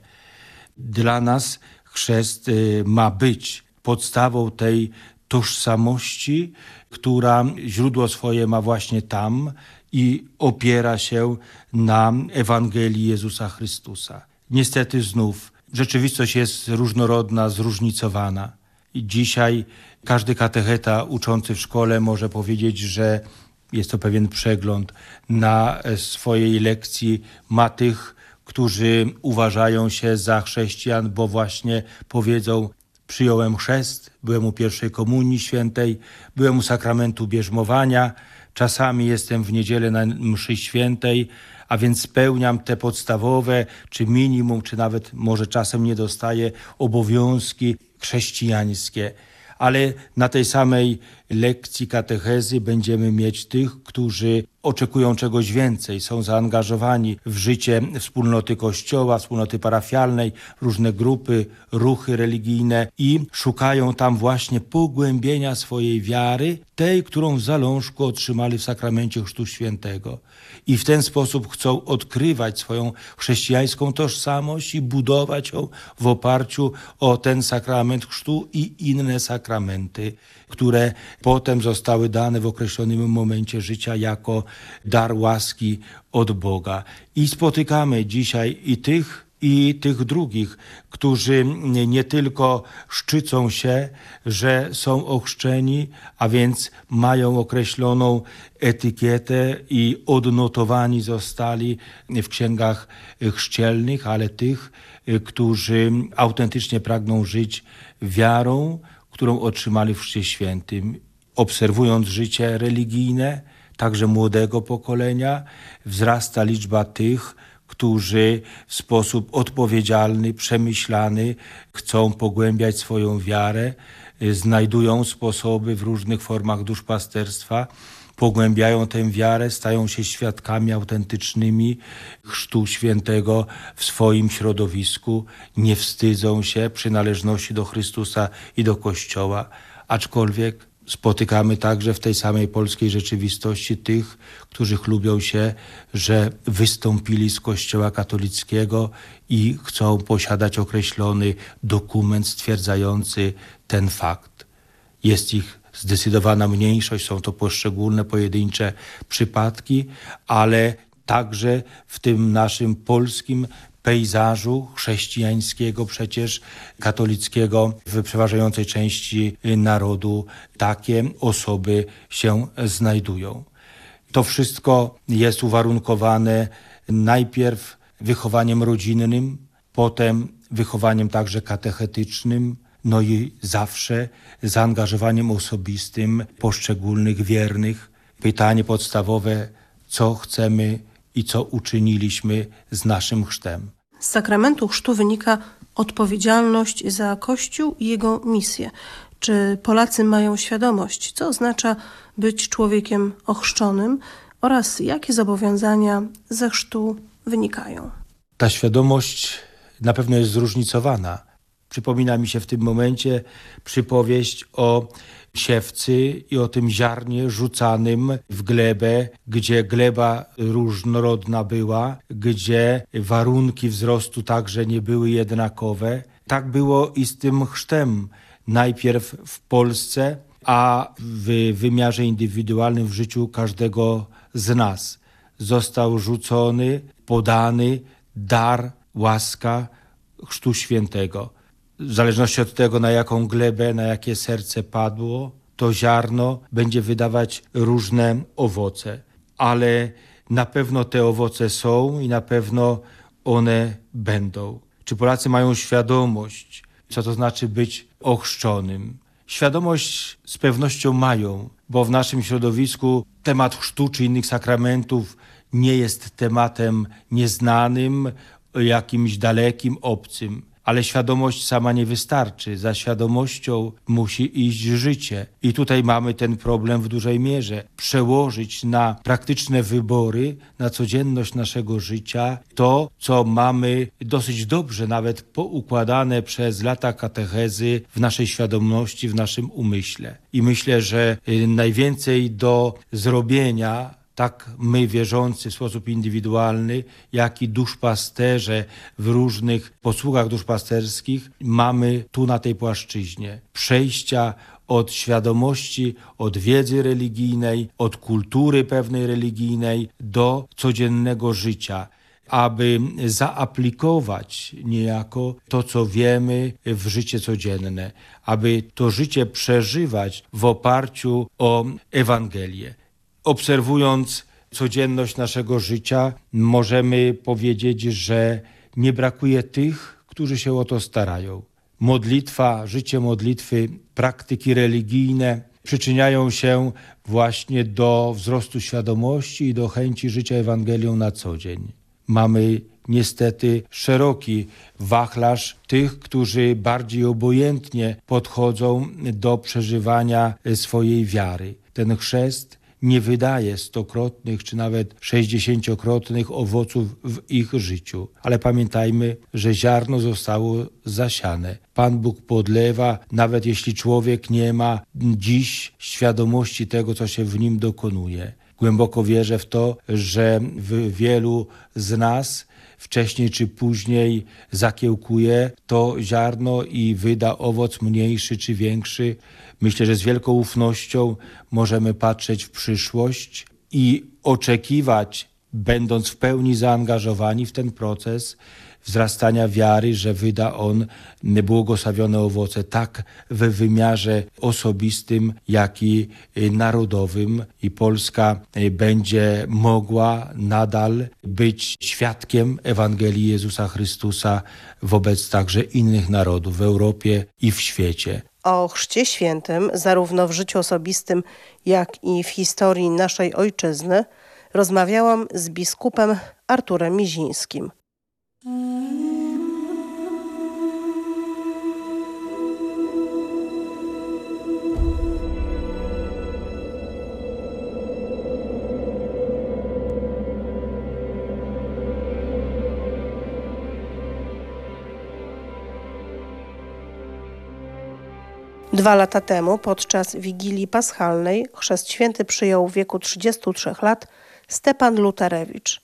Dla nas chrzest y, ma być podstawą tej tożsamości, która źródło swoje ma właśnie tam i opiera się na Ewangelii Jezusa Chrystusa. Niestety znów rzeczywistość jest różnorodna, zróżnicowana. I dzisiaj każdy katecheta uczący w szkole może powiedzieć, że jest to pewien przegląd na swojej lekcji ma tych, którzy uważają się za chrześcijan, bo właśnie powiedzą Przyjąłem chrzest, byłem u pierwszej komunii świętej, byłem u sakramentu bierzmowania, czasami jestem w niedzielę na mszy świętej, a więc spełniam te podstawowe, czy minimum, czy nawet może czasem nie dostaję obowiązki chrześcijańskie ale na tej samej lekcji katechezy będziemy mieć tych, którzy oczekują czegoś więcej, są zaangażowani w życie wspólnoty kościoła, wspólnoty parafialnej, różne grupy, ruchy religijne i szukają tam właśnie pogłębienia swojej wiary, tej, którą w zalążku otrzymali w sakramencie Chrztu Świętego. I w ten sposób chcą odkrywać swoją chrześcijańską tożsamość i budować ją w oparciu o ten sakrament chrztu i inne sakramenty, które potem zostały dane w określonym momencie życia jako dar łaski od Boga. I spotykamy dzisiaj i tych, i tych drugich, którzy nie tylko szczycą się, że są ochrzczeni, a więc mają określoną etykietę i odnotowani zostali w księgach chrzcielnych, ale tych, którzy autentycznie pragną żyć wiarą, którą otrzymali w Chrzcie Świętym, obserwując życie religijne, także młodego pokolenia, wzrasta liczba tych, którzy w sposób odpowiedzialny, przemyślany chcą pogłębiać swoją wiarę, znajdują sposoby w różnych formach duszpasterstwa pogłębiają tę wiarę, stają się świadkami autentycznymi Chrztu Świętego w swoim środowisku, nie wstydzą się przynależności do Chrystusa i do Kościoła, aczkolwiek spotykamy także w tej samej polskiej rzeczywistości tych, którzy chlubią się, że wystąpili z Kościoła katolickiego i chcą posiadać określony dokument stwierdzający ten fakt. Jest ich zdecydowana mniejszość, są to poszczególne, pojedyncze przypadki, ale także w tym naszym polskim pejzażu chrześcijańskiego, przecież katolickiego, w przeważającej części narodu takie osoby się znajdują. To wszystko jest uwarunkowane najpierw wychowaniem rodzinnym, potem wychowaniem także katechetycznym, no i zawsze zaangażowaniem osobistym poszczególnych wiernych. Pytanie podstawowe, co chcemy i co uczyniliśmy z naszym chrztem. Z sakramentu chrztu wynika odpowiedzialność za Kościół i jego misję. Czy Polacy mają świadomość, co oznacza być człowiekiem ochrzczonym oraz jakie zobowiązania ze chrztu wynikają? Ta świadomość na pewno jest zróżnicowana. Przypomina mi się w tym momencie przypowieść o siewcy i o tym ziarnie rzucanym w glebę, gdzie gleba różnorodna była, gdzie warunki wzrostu także nie były jednakowe. Tak było i z tym chrztem. Najpierw w Polsce, a w wymiarze indywidualnym w życiu każdego z nas został rzucony, podany dar, łaska Chrztu Świętego w zależności od tego, na jaką glebę, na jakie serce padło, to ziarno będzie wydawać różne owoce. Ale na pewno te owoce są i na pewno one będą. Czy Polacy mają świadomość, co to znaczy być ochrzczonym? Świadomość z pewnością mają, bo w naszym środowisku temat chrztu czy innych sakramentów nie jest tematem nieznanym, jakimś dalekim, obcym ale świadomość sama nie wystarczy. Za świadomością musi iść życie. I tutaj mamy ten problem w dużej mierze. Przełożyć na praktyczne wybory, na codzienność naszego życia to, co mamy dosyć dobrze nawet poukładane przez lata katechezy w naszej świadomości, w naszym umyśle. I myślę, że y, najwięcej do zrobienia tak my wierzący w sposób indywidualny, jak i duszpasterze w różnych posługach duszpasterskich mamy tu na tej płaszczyźnie. Przejścia od świadomości, od wiedzy religijnej, od kultury pewnej religijnej do codziennego życia. Aby zaaplikować niejako to, co wiemy w życie codzienne, aby to życie przeżywać w oparciu o Ewangelię. Obserwując codzienność naszego życia, możemy powiedzieć, że nie brakuje tych, którzy się o to starają. Modlitwa, życie modlitwy, praktyki religijne przyczyniają się właśnie do wzrostu świadomości i do chęci życia Ewangelią na co dzień. Mamy niestety szeroki wachlarz tych, którzy bardziej obojętnie podchodzą do przeżywania swojej wiary. Ten chrzest nie wydaje stokrotnych czy nawet sześćdziesięciokrotnych owoców w ich życiu. Ale pamiętajmy, że ziarno zostało zasiane. Pan Bóg podlewa, nawet jeśli człowiek nie ma dziś świadomości tego, co się w nim dokonuje. Głęboko wierzę w to, że w wielu z nas wcześniej czy później zakiełkuje to ziarno i wyda owoc mniejszy czy większy. Myślę, że z wielką ufnością możemy patrzeć w przyszłość i oczekiwać, będąc w pełni zaangażowani w ten proces, wzrastania wiary, że wyda on błogosławione owoce tak w wymiarze osobistym, jak i narodowym i Polska będzie mogła nadal być świadkiem Ewangelii Jezusa Chrystusa wobec także innych narodów w Europie i w świecie. O Chrzcie Świętym, zarówno w życiu osobistym, jak i w historii naszej ojczyzny, rozmawiałam z biskupem Arturem Mizińskim. Dwa lata temu, podczas Wigilii Paschalnej, chrzest święty przyjął w wieku 33 lat Stepan Lutarewicz.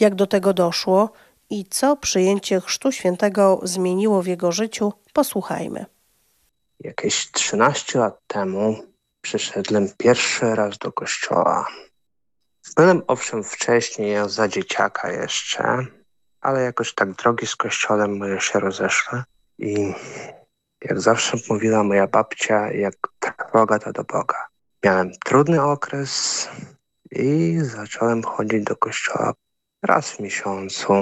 Jak do tego doszło i co przyjęcie chrztu świętego zmieniło w jego życiu, posłuchajmy. Jakieś 13 lat temu przyszedłem pierwszy raz do kościoła. Byłem owszem wcześniej, za dzieciaka jeszcze, ale jakoś tak drogi z kościołem moje się rozeszły i jak zawsze mówiła moja babcia, jak droga to do Boga. Miałem trudny okres i zacząłem chodzić do kościoła raz w miesiącu.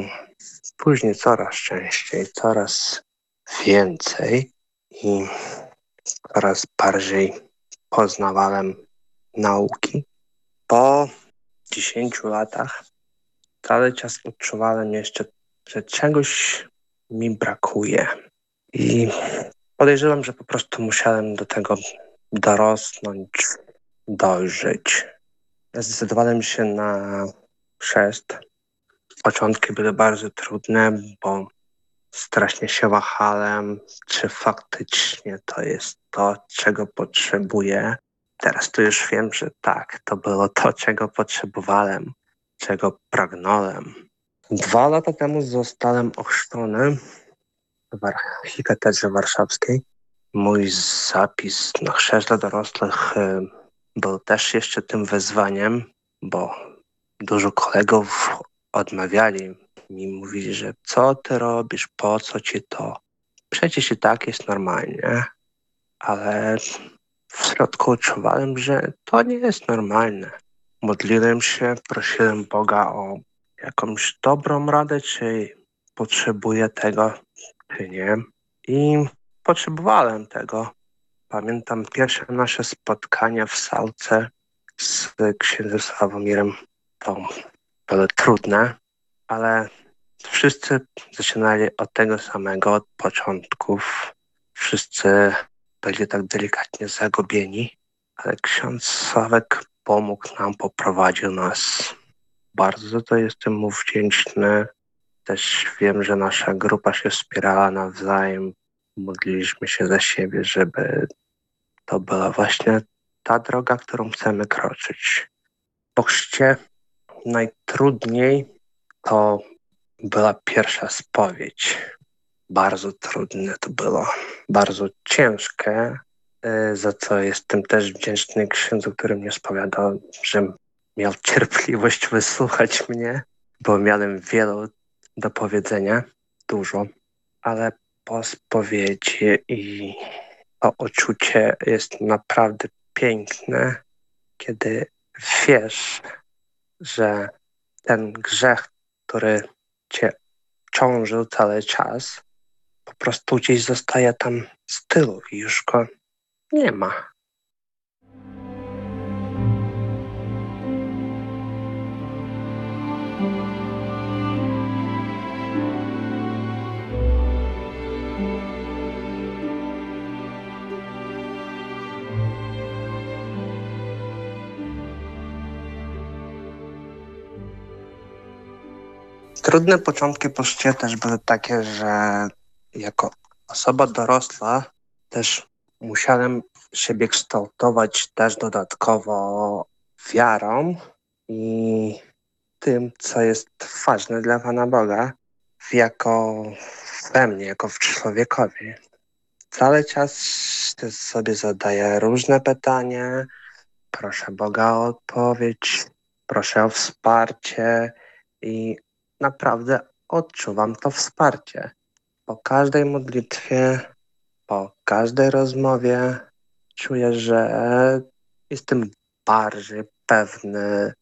Później coraz częściej, coraz więcej i coraz bardziej poznawałem nauki. Po 10 latach cały czas odczuwałem jeszcze, że czegoś mi brakuje. I podejrzewam, że po prostu musiałem do tego dorosnąć, dojrzeć. Zdecydowałem się na chrzest. Początki były bardzo trudne, bo strasznie się wahałem, czy faktycznie to jest to, czego potrzebuję. Teraz to już wiem, że tak, to było to, czego potrzebowałem, czego pragnąłem. Dwa lata temu zostałem ochrzczony w Archikatedrze Warszawskiej. Mój zapis na chrzest dla dorosłych był też jeszcze tym wyzwaniem, bo dużo kolegów odmawiali mi, mówili, że co ty robisz, po co ci to? Przecież i tak jest normalnie, ale w środku odczuwałem, że to nie jest normalne. Modliłem się, prosiłem Boga o jakąś dobrą radę, czy potrzebuję tego, nie. I potrzebowałem tego. Pamiętam pierwsze nasze spotkania w salce z księdzem Sławomirem. To było trudne, ale wszyscy zaczynali od tego samego, od początków. Wszyscy byli tak delikatnie zagubieni, ale ksiądz Sławek pomógł nam, poprowadził nas. Bardzo to jestem mu wdzięczny. Też wiem, że nasza grupa się wspierała nawzajem. Modliliśmy się za siebie, żeby to była właśnie ta droga, którą chcemy kroczyć. Po chrzcie najtrudniej to była pierwsza spowiedź. Bardzo trudne to było, bardzo ciężkie, y, za co jestem też wdzięczny księdzu, który mnie spowiadał, że miał cierpliwość wysłuchać mnie, bo miałem wiele do powiedzenia, dużo, ale po spowiedzi i to uczucie jest naprawdę piękne, kiedy wiesz, że ten grzech, który cię ciążył cały czas, po prostu gdzieś zostaje tam z tyłu i już go nie ma. Trudne początki po szcie też były takie, że jako osoba dorosła też musiałem siebie kształtować też dodatkowo wiarą i tym, co jest ważne dla Pana Boga, jako we mnie, jako w człowiekowi. Cały czas sobie zadaję różne pytania, proszę Boga o odpowiedź, proszę o wsparcie i naprawdę odczuwam to wsparcie. Po każdej modlitwie, po każdej rozmowie czuję, że jestem bardziej pewny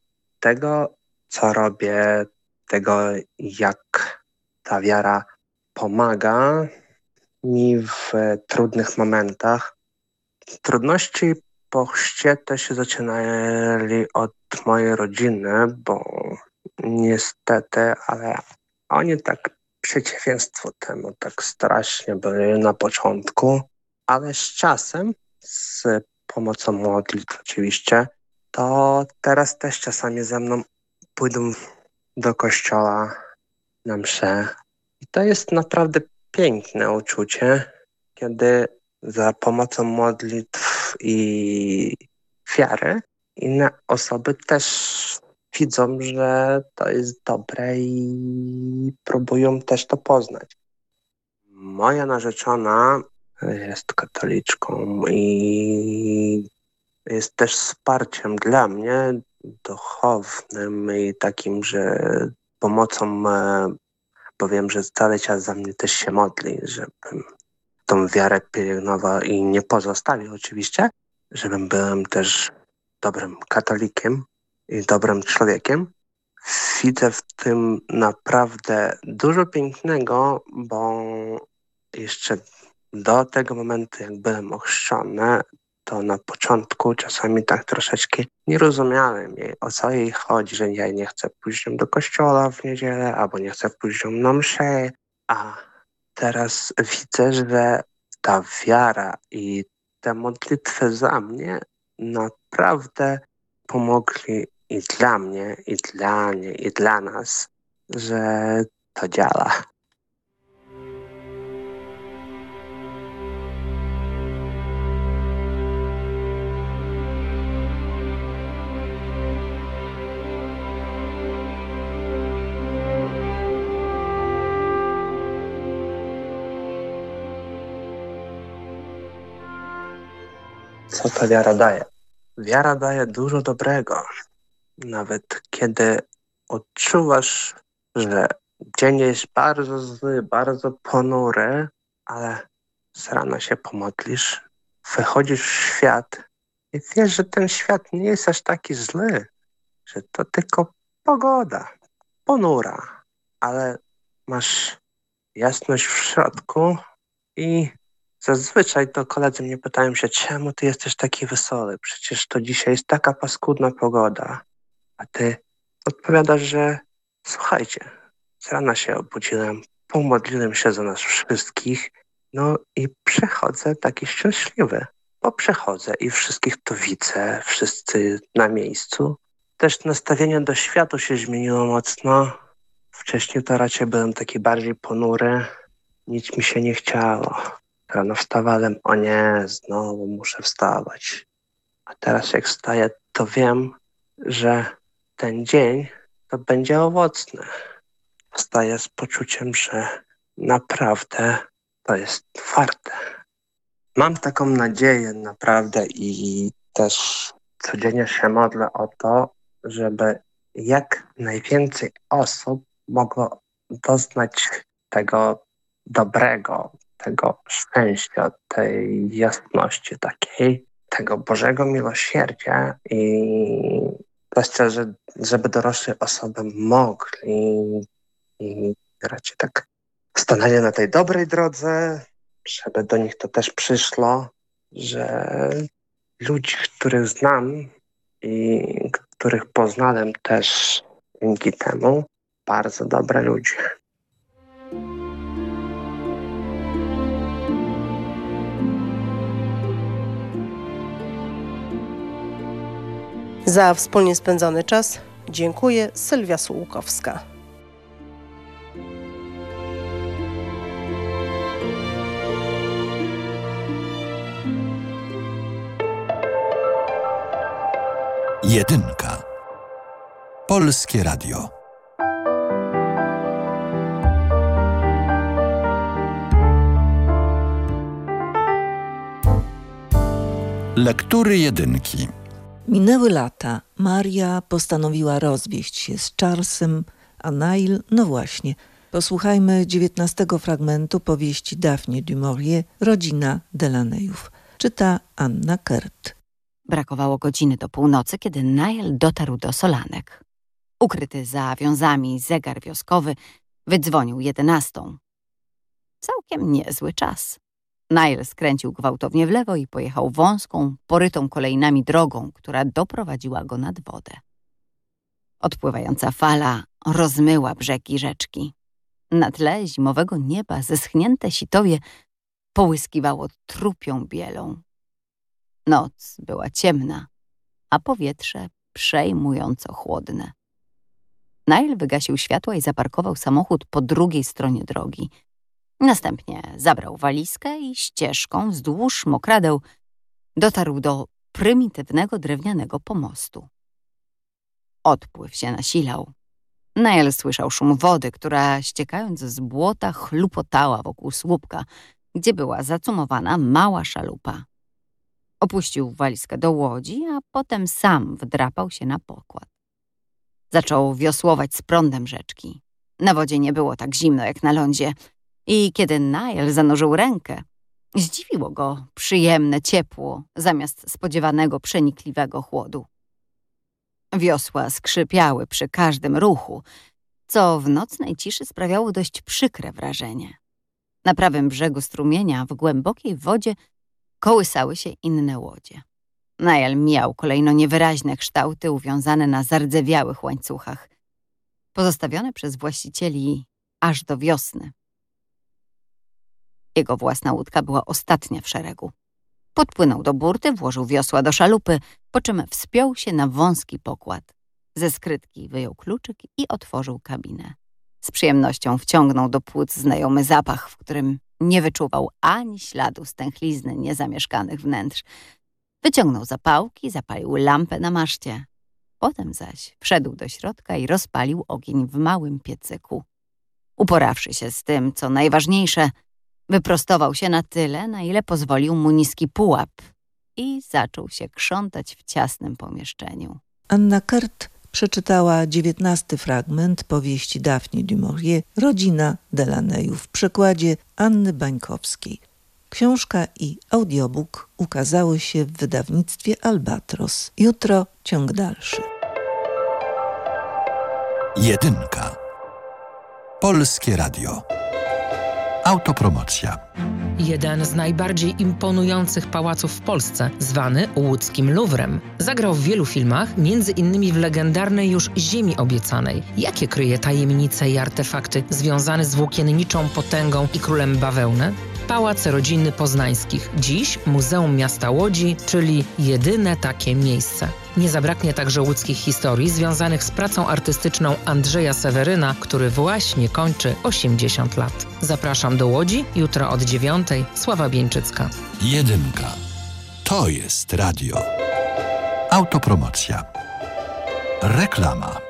tego, co robię, tego, jak ta wiara pomaga mi w trudnych momentach. Trudności po chrzcie się zaczynali od mojej rodziny, bo niestety, ale oni tak przeciwieństwo temu tak strasznie byli na początku, ale z czasem, z pomocą modlitw oczywiście, to teraz też czasami ze mną pójdą do kościoła na mszę. I to jest naprawdę piękne uczucie, kiedy za pomocą modlitw i wiary inne osoby też widzą, że to jest dobre i próbują też to poznać. Moja narzeczona jest katoliczką i jest też wsparciem dla mnie duchownym i takim, że pomocą, e, bo wiem, że cały czas za mnie też się modli, żebym tą wiarę pielęgnował i nie pozostawił oczywiście, żebym byłem też dobrym katolikiem i dobrym człowiekiem. Widzę w tym naprawdę dużo pięknego, bo jeszcze do tego momentu, jak byłem ochrzczony, to na początku czasami tak troszeczkę nie rozumiałem jej, o co jej chodzi, że ja nie chcę pójść do kościoła w niedzielę, albo nie chcę pójść na mszę, a teraz widzę, że ta wiara i te modlitwy za mnie naprawdę pomogli i dla mnie, i dla niej, i dla nas, że to działa. Co ta wiara daje? Wiara daje dużo dobrego. Nawet kiedy odczuwasz, że dzień jest bardzo zły, bardzo ponury, ale z rana się pomodlisz, wychodzisz w świat i wiesz, że ten świat nie jest aż taki zły, że to tylko pogoda, ponura, ale masz jasność w środku i Zazwyczaj to koledzy mnie pytają się, czemu ty jesteś taki wesoły? Przecież to dzisiaj jest taka paskudna pogoda. A ty odpowiadasz, że słuchajcie, z rana się obudziłem, pomodliłem się za nas wszystkich, no i przechodzę taki szczęśliwy. Bo przechodzę i wszystkich to widzę, wszyscy na miejscu. Też nastawienie do świata się zmieniło mocno. Wcześniej to raczej byłem taki bardziej ponury, nic mi się nie chciało. Rano wstawałem, o nie, znowu muszę wstawać. A teraz jak wstaję, to wiem, że ten dzień to będzie owocny. Wstaję z poczuciem, że naprawdę to jest warte. Mam taką nadzieję naprawdę i też codziennie się modlę o to, żeby jak najwięcej osób mogło doznać tego dobrego, tego szczęścia, tej jasności takiej, tego Bożego miłosierdzia i kwestia, że, żeby dorosłe osoby mogli i raczej tak stanęli na tej dobrej drodze, żeby do nich to też przyszło, że ludzi, których znam i których poznałem też dzięki temu, bardzo dobre ludzie. Za wspólnie spędzony czas dziękuję Sylwia Sułkowska. Jedynka. Polskie Radio. Lektury jedynki. Minęły lata. Maria postanowiła rozwieść się z Charlesem, a Nail, no właśnie. Posłuchajmy dziewiętnastego fragmentu powieści Daphne du Maurier, Rodzina Delaneyów. Czyta Anna Kert. Brakowało godziny do północy, kiedy Nail dotarł do Solanek. Ukryty za wiązami zegar wioskowy wydzwonił jedenastą. Całkiem niezły czas. Nile skręcił gwałtownie w lewo i pojechał wąską, porytą kolejnami drogą, która doprowadziła go nad wodę. Odpływająca fala rozmyła brzegi rzeczki. Na tle zimowego nieba zeschnięte sitowie połyskiwało trupią bielą. Noc była ciemna, a powietrze przejmująco chłodne. Nile wygasił światła i zaparkował samochód po drugiej stronie drogi – Następnie zabrał walizkę i ścieżką wzdłuż mokradeł dotarł do prymitywnego drewnianego pomostu. Odpływ się nasilał. Nael słyszał szum wody, która ściekając z błota chlupotała wokół słupka, gdzie była zacumowana mała szalupa. Opuścił walizkę do łodzi, a potem sam wdrapał się na pokład. Zaczął wiosłować z prądem rzeczki. Na wodzie nie było tak zimno jak na lądzie i kiedy Niall zanurzył rękę, zdziwiło go przyjemne ciepło zamiast spodziewanego przenikliwego chłodu. Wiosła skrzypiały przy każdym ruchu, co w nocnej ciszy sprawiało dość przykre wrażenie. Na prawym brzegu strumienia, w głębokiej wodzie, kołysały się inne łodzie. Najal miał kolejno niewyraźne kształty uwiązane na zardzewiałych łańcuchach, pozostawione przez właścicieli aż do wiosny. Jego własna łódka była ostatnia w szeregu. Podpłynął do burty, włożył wiosła do szalupy, po czym wspiął się na wąski pokład. Ze skrytki wyjął kluczyk i otworzył kabinę. Z przyjemnością wciągnął do płuc znajomy zapach, w którym nie wyczuwał ani śladu stęchlizny niezamieszkanych wnętrz. Wyciągnął zapałki, zapalił lampę na maszcie. Potem zaś wszedł do środka i rozpalił ogień w małym piecyku. Uporawszy się z tym, co najważniejsze, wyprostował się na tyle, na ile pozwolił mu niski pułap i zaczął się krzątać w ciasnym pomieszczeniu. Anna Kert przeczytała dziewiętnasty fragment powieści Daphne du Maurier Rodzina Delaneju w przekładzie Anny Bańkowskiej. Książka i audiobook ukazały się w wydawnictwie Albatros. Jutro ciąg dalszy. Jedynka. Polskie Radio. Autopromocja. Jeden z najbardziej imponujących pałaców w Polsce, zwany łódzkim Luwrem. Zagrał w wielu filmach, innymi w legendarnej już Ziemi Obiecanej. Jakie kryje tajemnice i artefakty związane z włókienniczą potęgą i królem bawełny? Pałac Rodzinny Poznańskich. Dziś Muzeum Miasta Łodzi, czyli jedyne takie miejsce. Nie zabraknie także łódzkich historii związanych z pracą artystyczną Andrzeja Seweryna, który właśnie kończy 80 lat. Zapraszam do Łodzi jutro od 9. Sława Bieńczycka. Jedynka. To jest radio. Autopromocja. Reklama.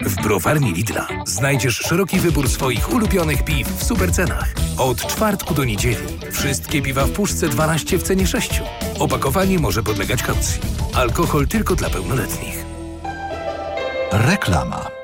W browarni Lidla znajdziesz szeroki wybór swoich ulubionych piw w supercenach. Od czwartku do niedzieli. Wszystkie piwa w puszce 12 w cenie 6. Opakowanie może podlegać kaucji. Alkohol tylko dla pełnoletnich. Reklama.